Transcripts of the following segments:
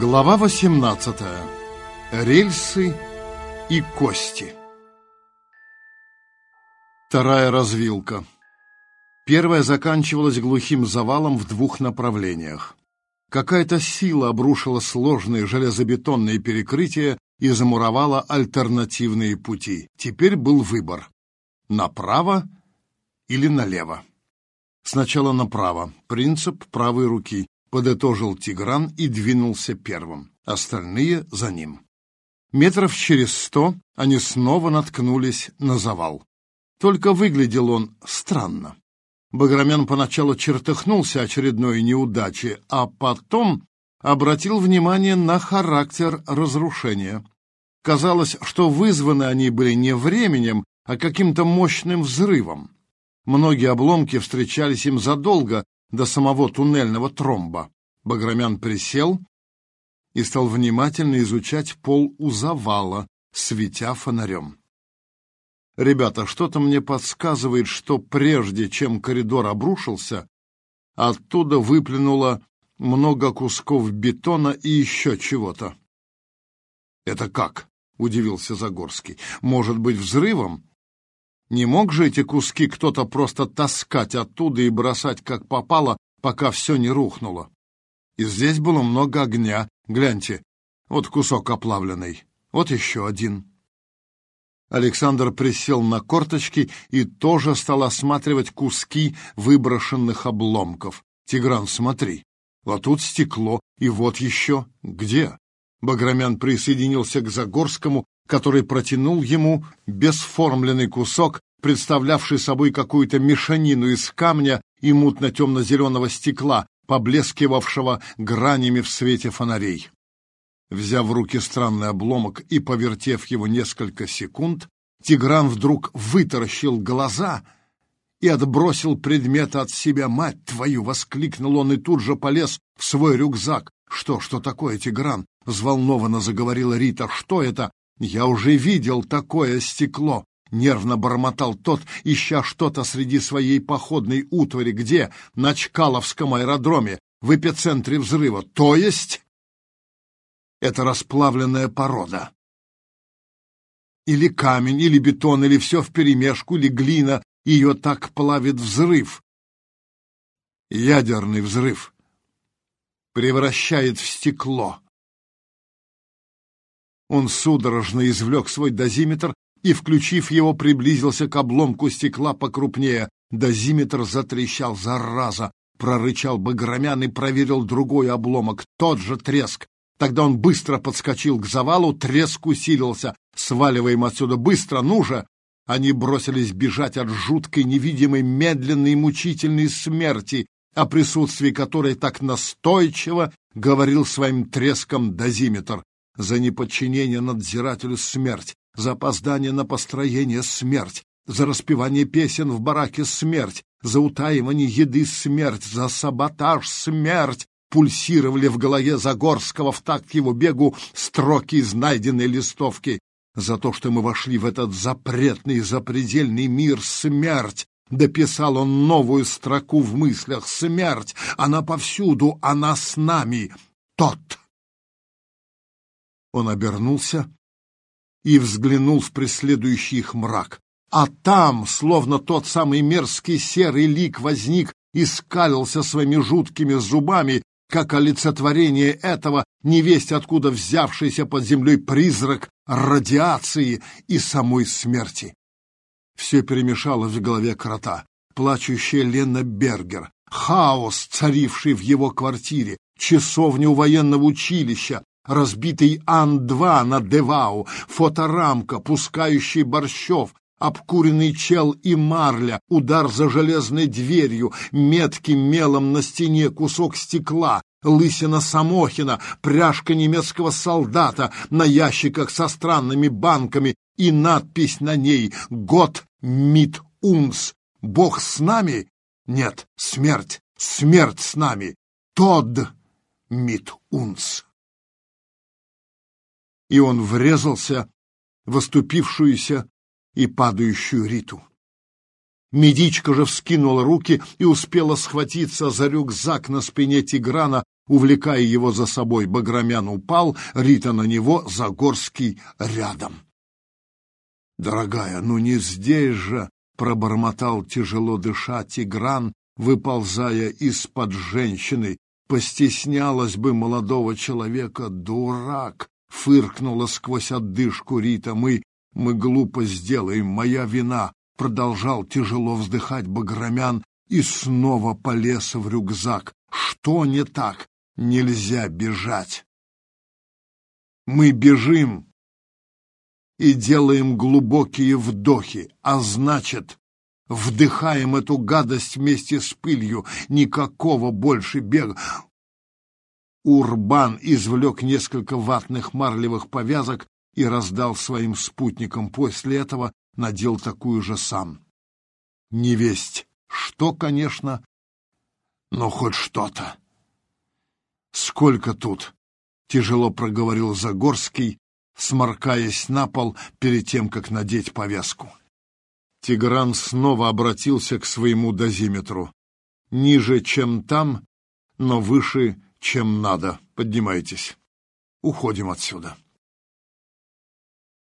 Глава 18. Рельсы и кости. Вторая развилка. Первая заканчивалась глухим завалом в двух направлениях. Какая-то сила обрушила сложные железобетонные перекрытия и замуровала альтернативные пути. Теперь был выбор — направо или налево. Сначала направо. Принцип правой руки подытожил Тигран и двинулся первым, остальные за ним. Метров через сто они снова наткнулись на завал. Только выглядел он странно. Баграмян поначалу чертыхнулся очередной неудачи, а потом обратил внимание на характер разрушения. Казалось, что вызваны они были не временем, а каким-то мощным взрывом. Многие обломки встречались им задолго до самого туннельного тромба. Баграмян присел и стал внимательно изучать пол у завала, светя фонарем. «Ребята, что-то мне подсказывает, что прежде чем коридор обрушился, оттуда выплюнуло много кусков бетона и еще чего-то». «Это как?» — удивился Загорский. «Может быть, взрывом?» Не мог же эти куски кто-то просто таскать оттуда и бросать как попало, пока все не рухнуло. И здесь было много огня. Гляньте, вот кусок оплавленный, вот еще один. Александр присел на корточки и тоже стал осматривать куски выброшенных обломков. «Тигран, смотри, вот тут стекло, и вот еще. Где?» Баграмян присоединился к Загорскому, который протянул ему бесформленный кусок, представлявший собой какую-то мешанину из камня и мутно-темно-зеленого стекла, поблескивавшего гранями в свете фонарей. Взяв в руки странный обломок и повертев его несколько секунд, Тигран вдруг вытаращил глаза и отбросил предмет от себя. «Мать твою!» — воскликнул он и тут же полез в свой рюкзак. «Что, что такое, Тигран?» — взволнованно заговорила Рита. «Что это? «Я уже видел такое стекло!» — нервно бормотал тот, ища что-то среди своей походной утвари. «Где?» «На Чкаловском аэродроме, в эпицентре взрыва. То есть...» «Это расплавленная порода. Или камень, или бетон, или все вперемешку, или глина. Ее так плавит взрыв. Ядерный взрыв превращает в стекло». Он судорожно извлек свой дозиметр и, включив его, приблизился к обломку стекла покрупнее. Дозиметр затрещал, зараза! Прорычал Багромян и проверил другой обломок, тот же треск. Тогда он быстро подскочил к завалу, треск усилился. «Сваливаем отсюда быстро, ну же!» Они бросились бежать от жуткой, невидимой, медленной мучительной смерти, о присутствии которой так настойчиво говорил своим треском дозиметр за неподчинение надзирателю смерть, за опоздание на построение смерть, за распевание песен в бараке смерть, за утаивание еды смерть, за саботаж смерть, пульсировали в голове Загорского в такт его бегу строки из найденной листовки. За то, что мы вошли в этот запретный, запредельный мир смерть, дописал он новую строку в мыслях «Смерть! Она повсюду, она с нами!» Тот он обернулся и взглянул в преследующий их мрак. А там, словно тот самый мерзкий серый лик возник и скалился своими жуткими зубами, как олицетворение этого невесть откуда взявшийся под землей призрак радиации и самой смерти. Все перемешалось в голове крота. Плачущая Лена Бергер, хаос, царивший в его квартире, часовня у военного училища, разбитый Ан-2 на Девау, фоторамка, пускающий Борщев, обкуренный чел и марля, удар за железной дверью, метким мелом на стене кусок стекла, лысина Самохина, пряжка немецкого солдата на ящиках со странными банками и надпись на ней «Год мит унс». «Бог с нами?» Нет, смерть, смерть с нами. Тод мит унс и он врезался в оступившуюся и падающую Риту. Медичка же вскинула руки и успела схватиться за рюкзак на спине Тиграна, Увлекая его за собой, Баграмян упал, Рита на него, Загорский рядом. «Дорогая, ну не здесь же!» — пробормотал тяжело дыша Тигран, выползая из-под женщины. «Постеснялась бы молодого человека, дурак!» — фыркнула сквозь отдышку Рита. «Мы, мы глупо сделаем, моя вина!» — продолжал тяжело вздыхать Баграмян и снова полез в рюкзак. «Что не так? Нельзя бежать!» «Мы бежим!» и делаем глубокие вдохи, а значит, вдыхаем эту гадость вместе с пылью, никакого больше бега. Урбан извлек несколько ватных марлевых повязок и раздал своим спутникам. После этого надел такую же сам. Невесть, что, конечно, но хоть что-то. «Сколько тут?» — тяжело проговорил Загорский, сморкаясь на пол перед тем, как надеть повязку. Тигран снова обратился к своему дозиметру. «Ниже, чем там, но выше, чем надо. Поднимайтесь. Уходим отсюда».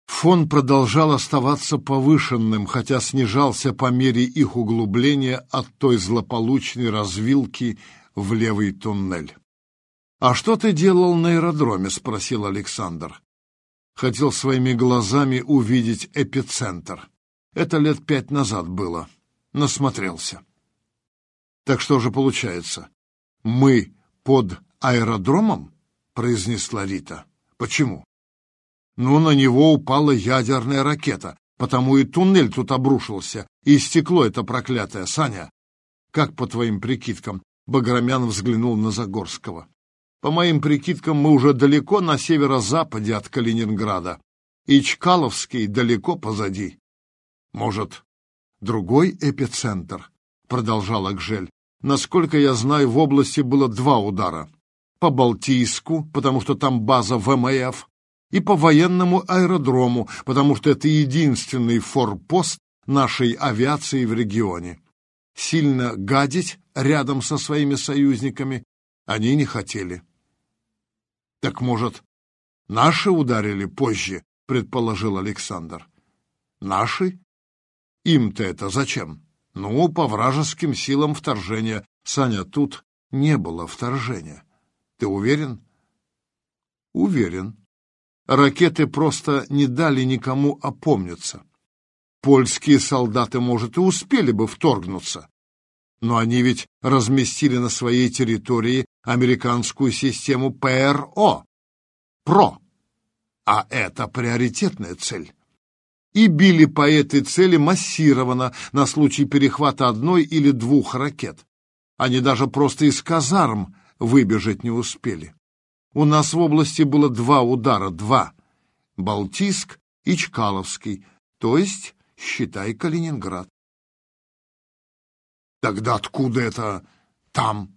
Фон продолжал оставаться повышенным, хотя снижался по мере их углубления от той злополучной развилки в левый туннель. «А что ты делал на аэродроме?» — спросил Александр хотел своими глазами увидеть эпицентр. Это лет пять назад было. Насмотрелся. Так что же получается? Мы под аэродромом? произнесла Рита. Почему? Ну, на него упала ядерная ракета, потому и туннель тут обрушился, и стекло это проклятое. Саня, как по твоим прикидкам? Баграмян взглянул на Загорского. По моим прикидкам, мы уже далеко на северо-западе от Калининграда, и Чкаловский далеко позади. Может, другой эпицентр? Продолжал Акжель. Насколько я знаю, в области было два удара. По Балтийску, потому что там база ВМФ, и по военному аэродрому, потому что это единственный форпост нашей авиации в регионе. Сильно гадить рядом со своими союзниками они не хотели. Так, может, наши ударили позже, предположил Александр. Наши? Им-то это зачем? Ну, по вражеским силам вторжения. Саня, тут не было вторжения. Ты уверен? Уверен. Ракеты просто не дали никому опомниться. Польские солдаты, может, и успели бы вторгнуться. Но они ведь разместили на своей территории американскую систему ПРО. ПРО. А это приоритетная цель. И били по этой цели массированно на случай перехвата одной или двух ракет. Они даже просто из казарм выбежать не успели. У нас в области было два удара, два. Балтийск и Чкаловский, то есть, считай, Калининград. Тогда откуда это там?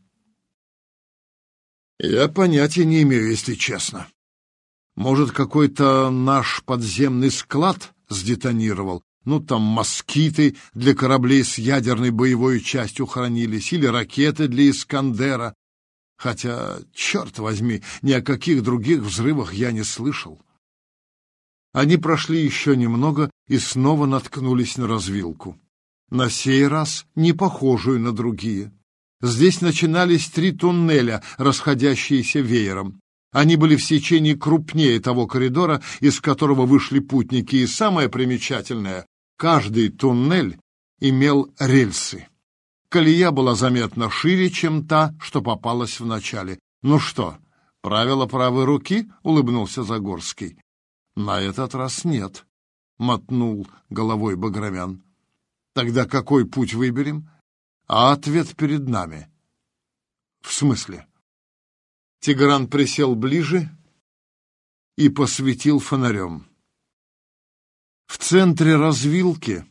Я понятия не имею, если честно. Может, какой-то наш подземный склад сдетонировал? Ну, там москиты для кораблей с ядерной боевой частью хранились, или ракеты для Искандера. Хотя, черт возьми, ни о каких других взрывах я не слышал. Они прошли еще немного и снова наткнулись на развилку. На сей раз не похожую на другие. Здесь начинались три туннеля, расходящиеся веером. Они были в сечении крупнее того коридора, из которого вышли путники, и самое примечательное — каждый туннель имел рельсы. Колея была заметно шире, чем та, что попалась в начале. «Ну что, правило правой руки?» — улыбнулся Загорский. «На этот раз нет», — мотнул головой Баграмян. «Тогда какой путь выберем?» А ответ перед нами. В смысле? Тигран присел ближе и посветил фонарем. В центре развилки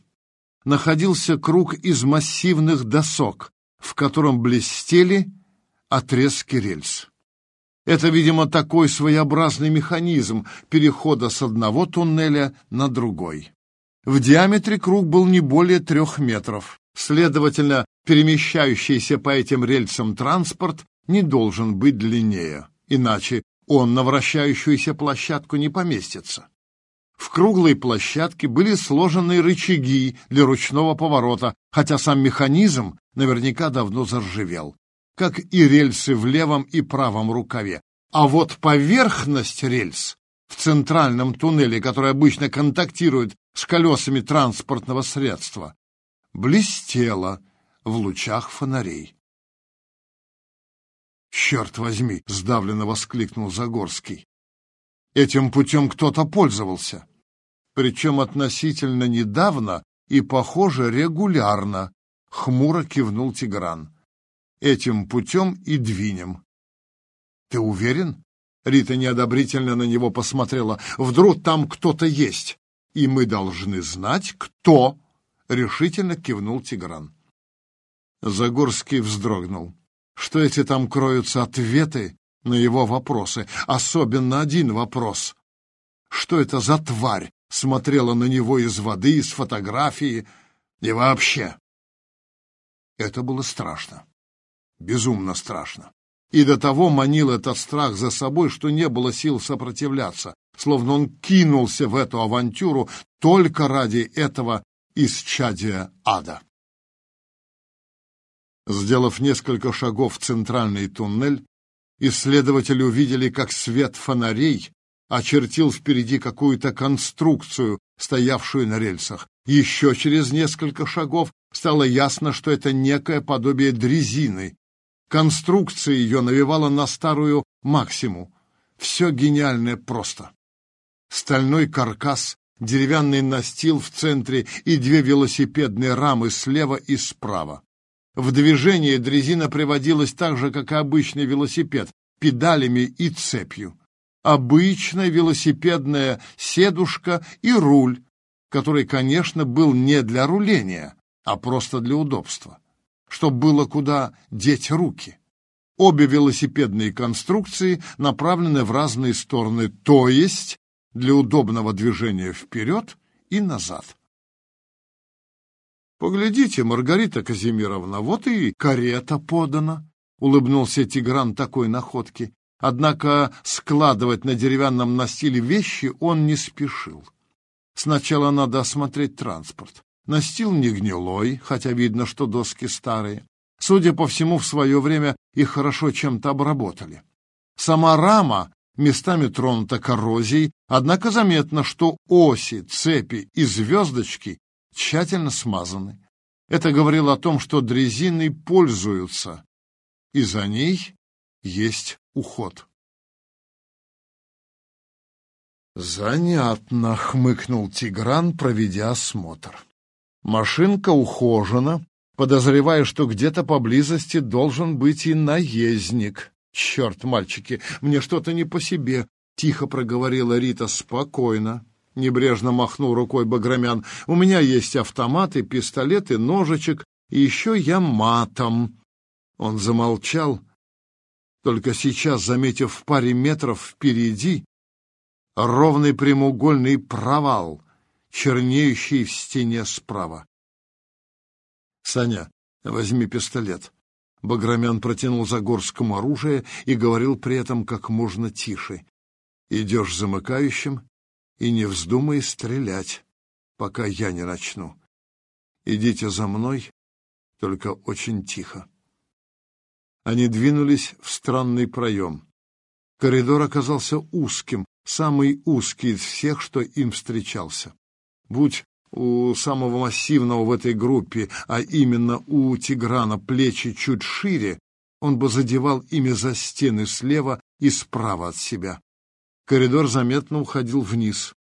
находился круг из массивных досок, в котором блестели отрезки рельс. Это, видимо, такой своеобразный механизм перехода с одного туннеля на другой. В диаметре круг был не более трех метров. Следовательно, перемещающийся по этим рельсам транспорт не должен быть длиннее, иначе он на вращающуюся площадку не поместится. В круглой площадке были сложены рычаги для ручного поворота, хотя сам механизм наверняка давно заржавел, как и рельсы в левом и правом рукаве. А вот поверхность рельс в центральном туннеле, который обычно контактирует с колесами транспортного средства, блестела в лучах фонарей. «Черт возьми!» — сдавленно воскликнул Загорский. «Этим путем кто-то пользовался, причем относительно недавно и, похоже, регулярно», — хмуро кивнул Тигран. «Этим путем и двинем». «Ты уверен?» — Рита неодобрительно на него посмотрела. «Вдруг там кто-то есть, и мы должны знать, кто!» — решительно кивнул Тигран. Загорский вздрогнул что эти там кроются ответы на его вопросы, особенно один вопрос. Что это за тварь смотрела на него из воды, из фотографии и вообще? Это было страшно, безумно страшно. И до того манил этот страх за собой, что не было сил сопротивляться, словно он кинулся в эту авантюру только ради этого исчадия ада. Сделав несколько шагов в центральный туннель, исследователи увидели, как свет фонарей очертил впереди какую-то конструкцию, стоявшую на рельсах. Еще через несколько шагов стало ясно, что это некое подобие дрезины. Конструкция ее навевала на старую максиму. Все гениальное просто. Стальной каркас, деревянный настил в центре и две велосипедные рамы слева и справа. В движение дрезина приводилась так же, как и обычный велосипед, педалями и цепью. Обычная велосипедная седушка и руль, который, конечно, был не для руления, а просто для удобства, чтобы было куда деть руки. Обе велосипедные конструкции направлены в разные стороны, то есть для удобного движения вперед и назад. «Поглядите, Маргарита Казимировна, вот и карета подана», — улыбнулся Тигран такой находки. Однако складывать на деревянном настиле вещи он не спешил. Сначала надо осмотреть транспорт. Настил не гнилой, хотя видно, что доски старые. Судя по всему, в свое время их хорошо чем-то обработали. Сама рама местами тронута коррозией, однако заметно, что оси, цепи и звездочки тщательно смазаны. Это говорило о том, что дрезиной пользуются, и за ней есть уход. «Занятно», — хмыкнул Тигран, проведя осмотр. «Машинка ухожена, подозревая, что где-то поблизости должен быть и наездник. Черт, мальчики, мне что-то не по себе», — тихо проговорила Рита. «Спокойно. — небрежно махнул рукой Баграмян. «У меня есть автоматы, пистолеты, ножичек, и еще я матом». Он замолчал, только сейчас, заметив в паре метров впереди ровный прямоугольный провал, чернеющий в стене справа. «Саня, возьми пистолет». Баграмян протянул Загорскому оружие и говорил при этом как можно тише. «Идешь замыкающим, и не вздумай стрелять, пока я не начну. Идите за мной, только очень тихо. Они двинулись в странный проем. Коридор оказался узким, самый узкий из всех, что им встречался. Будь у самого массивного в этой группе, а именно у Тиграна, плечи чуть шире, он бы задевал ими за стены слева и справа от себя. Коридор заметно уходил вниз.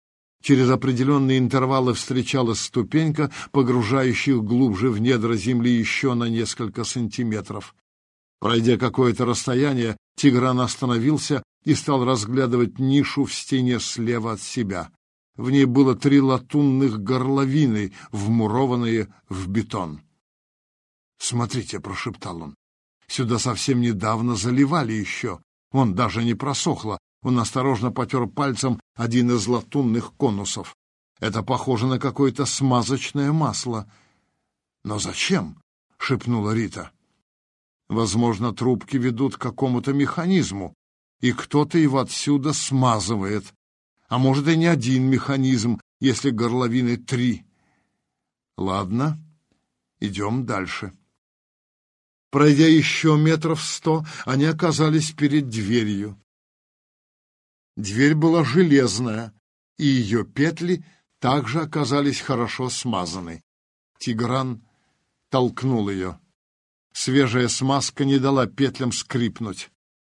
Через определенные интервалы встречалась ступенька, погружающая глубже в недра земли еще на несколько сантиметров. Пройдя какое-то расстояние, Тигран остановился и стал разглядывать нишу в стене слева от себя. В ней было три латунных горловины, вмурованные в бетон. «Смотрите», — прошептал он, — «сюда совсем недавно заливали еще. Он даже не просохло, он осторожно потер пальцем один из латунных конусов. Это похоже на какое-то смазочное масло. «Но зачем?» — шепнула Рита. Возможно, трубки ведут к какому-то механизму, и кто-то его отсюда смазывает. А может, и не один механизм, если горловины три. Ладно, идем дальше. Пройдя еще метров сто, они оказались перед дверью. Дверь была железная, и ее петли также оказались хорошо смазаны. Тигран толкнул ее. Свежая смазка не дала петлям скрипнуть.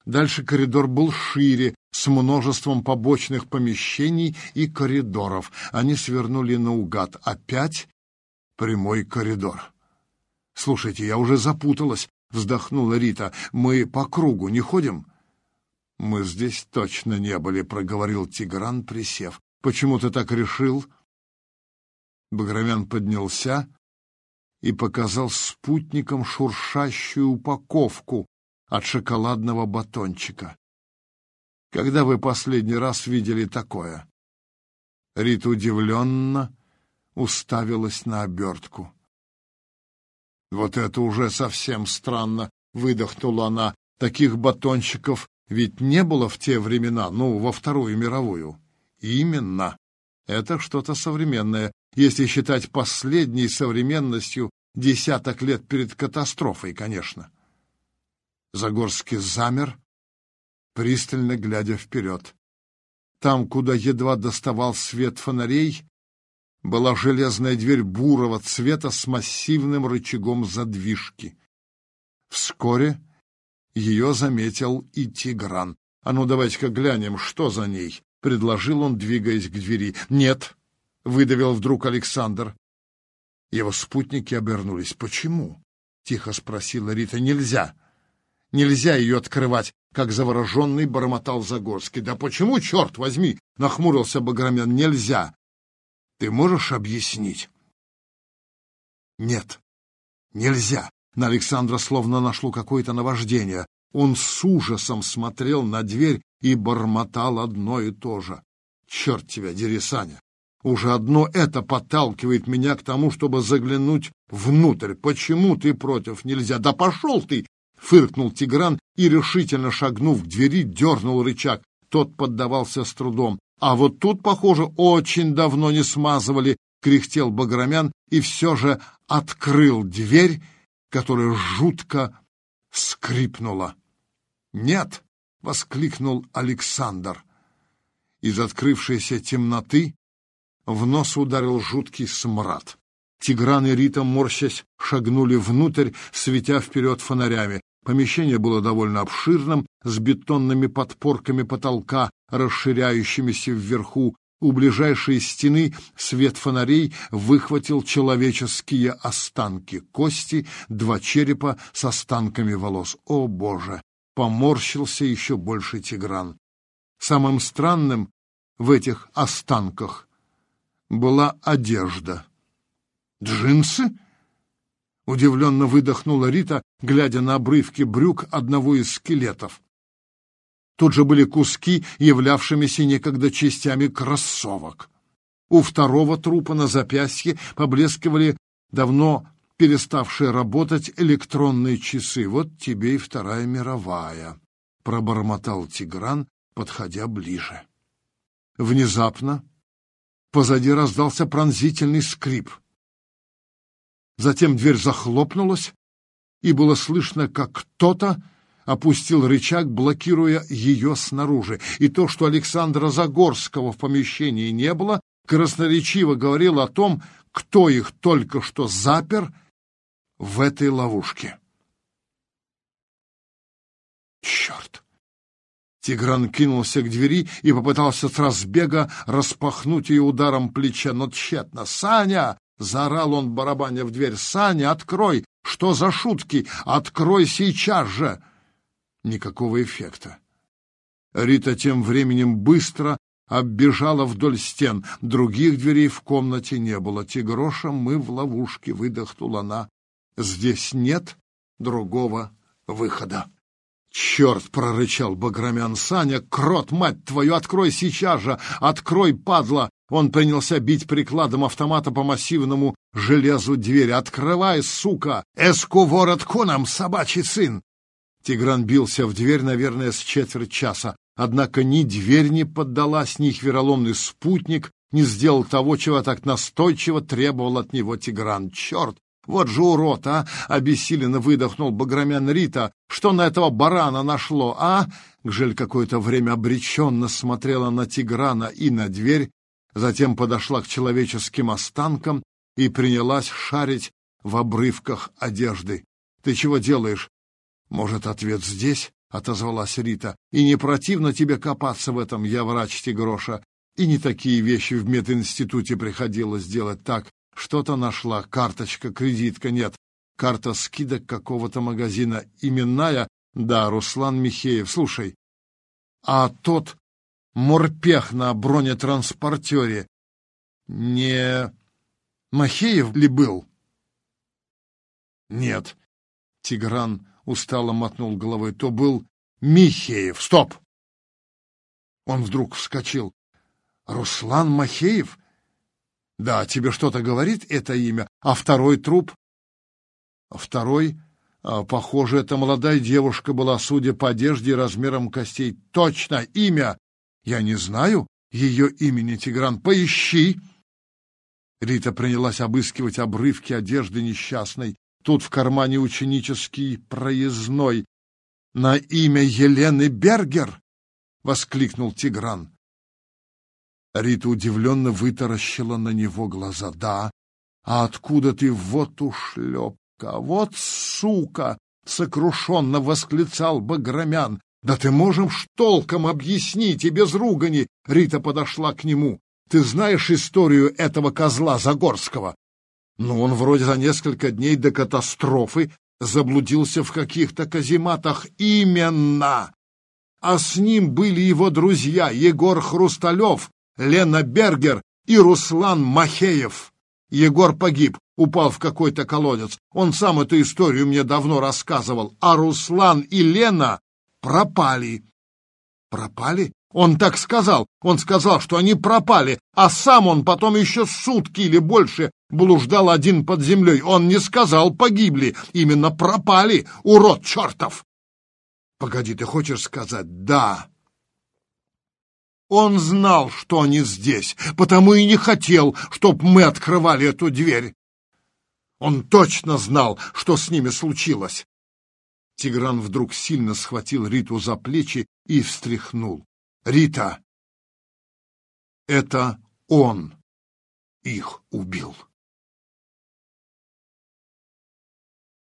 Дальше коридор был шире, с множеством побочных помещений и коридоров. Они свернули наугад. Опять прямой коридор. «Слушайте, я уже запуталась», — вздохнула Рита. «Мы по кругу не ходим?» «Мы здесь точно не были», — проговорил Тигран, присев. «Почему ты так решил?» Баграмян поднялся и показал спутникам шуршащую упаковку от шоколадного батончика. «Когда вы последний раз видели такое?» Рита удивленно уставилась на обертку. «Вот это уже совсем странно!» — выдохнула она. «Таких батончиков ведь не было в те времена, ну, во Вторую мировую». «Именно. Это что-то современное, если считать последней современностью десяток лет перед катастрофой, конечно». Загорский замер, пристально глядя вперед. Там, куда едва доставал свет фонарей, была железная дверь бурого цвета с массивным рычагом задвижки. Вскоре ее заметил и Тигран. «А ну, давайте-ка глянем, что за ней?» — предложил он, двигаясь к двери. «Нет», — выдавил вдруг Александр. Его спутники обернулись. «Почему?» — тихо спросила Рита. «Нельзя. Нельзя ее открывать», — как завороженный бормотал Загорский. «Да почему, черт возьми?» — нахмурился Баграмян. «Нельзя. Ты можешь объяснить? Нет, нельзя. На Александра словно нашло какое-то наваждение. Он с ужасом смотрел на дверь и бормотал одно и то же. Черт тебя, дери, Саня! Уже одно это подталкивает меня к тому, чтобы заглянуть внутрь. Почему ты против нельзя? Да пошел ты! Фыркнул Тигран и, решительно шагнув к двери, дернул рычаг. Тот поддавался с трудом. А вот тут, похоже, очень давно не смазывали, кряхтел Баграмян и все же открыл дверь, которая жутко скрипнула. «Нет!» — воскликнул Александр. Из открывшейся темноты в нос ударил жуткий смрад. Тигран и Рита, морщась, шагнули внутрь, светя вперед фонарями. Помещение было довольно обширным, с бетонными подпорками потолка, расширяющимися вверху. У ближайшей стены свет фонарей выхватил человеческие останки, кости, два черепа с останками волос. О, Боже! Поморщился еще больше Тигран. Самым странным в этих останках была одежда. «Джинсы?» Удивленно выдохнула Рита, глядя на обрывки брюк одного из скелетов. Тут же были куски, являвшимися некогда частями кроссовок. У второго трупа на запястье поблескивали давно переставшие работать электронные часы. Вот тебе и Вторая мировая, — пробормотал Тигран, подходя ближе. Внезапно позади раздался пронзительный скрип. Затем дверь захлопнулась, и было слышно, как кто-то опустил рычаг, блокируя ее снаружи. И то, что Александра Загорского в помещении не было, красноречиво говорило о том, кто их только что запер в этой ловушке. Черт! Тигран кинулся к двери и попытался с разбега распахнуть ее ударом плеча, но тщетно. «Саня!» Заорал он, барабаня в дверь. «Саня, открой! Что за шутки? Открой сейчас же!» Никакого эффекта. Рита тем временем быстро оббежала вдоль стен. Других дверей в комнате не было. «Тигроша, мы в ловушке», — выдохнула она. «Здесь нет другого выхода». «Черт!» — прорычал Баграмян. «Саня, крот, мать твою, открой сейчас же! Открой, падла!» Он принялся бить прикладом автомата по массивному железу двери. «Открывай, сука! Эску ворот конам, собачий сын!» Тигран бился в дверь, наверное, с четверть часа. Однако ни дверь не поддалась, ни их вероломный спутник не сделал того, чего так настойчиво требовал от него Тигран. Черт! Вот же урод, а! Обессиленно выдохнул Баграмян Рита. Что на этого барана нашло, а? Гжель какое-то время обреченно смотрела на Тиграна и на дверь, затем подошла к человеческим останкам и принялась шарить в обрывках одежды. «Ты чего делаешь?» «Может, ответ здесь?» — отозвалась Рита. «И не противно тебе копаться в этом, я врач Тигроша. И не такие вещи в мединституте приходилось делать так. Что-то нашла, карточка, кредитка, нет. Карта скидок какого-то магазина. Именная? Да, Руслан Михеев. Слушай, а тот морпех на бронетранспортере не Махеев ли был? Нет. Тигран устало мотнул головой. То был Михеев. Стоп! Он вдруг вскочил. Руслан Махеев? Да, тебе что-то говорит это имя? А второй труп? Второй? А, похоже, эта молодая девушка была, судя по одежде и размерам костей. Точно, имя! Я не знаю ее имени, Тигран. Поищи! Рита принялась обыскивать обрывки одежды несчастной. Тут в кармане ученический проездной. «На имя Елены Бергер!» — воскликнул Тигран. Рита удивленно вытаращила на него глаза. «Да, а откуда ты вот ушлепка? Вот сука!» — сокрушенно восклицал Баграмян. «Да ты можешь толком объяснить и без ругани!» Рита подошла к нему. «Ты знаешь историю этого козла Загорского?» «Ну, он вроде за несколько дней до катастрофы заблудился в каких-то казематах. Именно! А с ним были его друзья Егор Хрусталев, Лена Бергер и Руслан Махеев. Егор погиб, упал в какой-то колодец. Он сам эту историю мне давно рассказывал. А Руслан и Лена пропали. Пропали? Он так сказал. Он сказал, что они пропали, а сам он потом еще сутки или больше блуждал один под землей. Он не сказал «погибли», именно «пропали», урод чертов! Погоди, ты хочешь сказать «да»? Он знал, что они здесь, потому и не хотел, чтоб мы открывали эту дверь. Он точно знал, что с ними случилось. Тигран вдруг сильно схватил Риту за плечи и встряхнул. «Рита, это он их убил».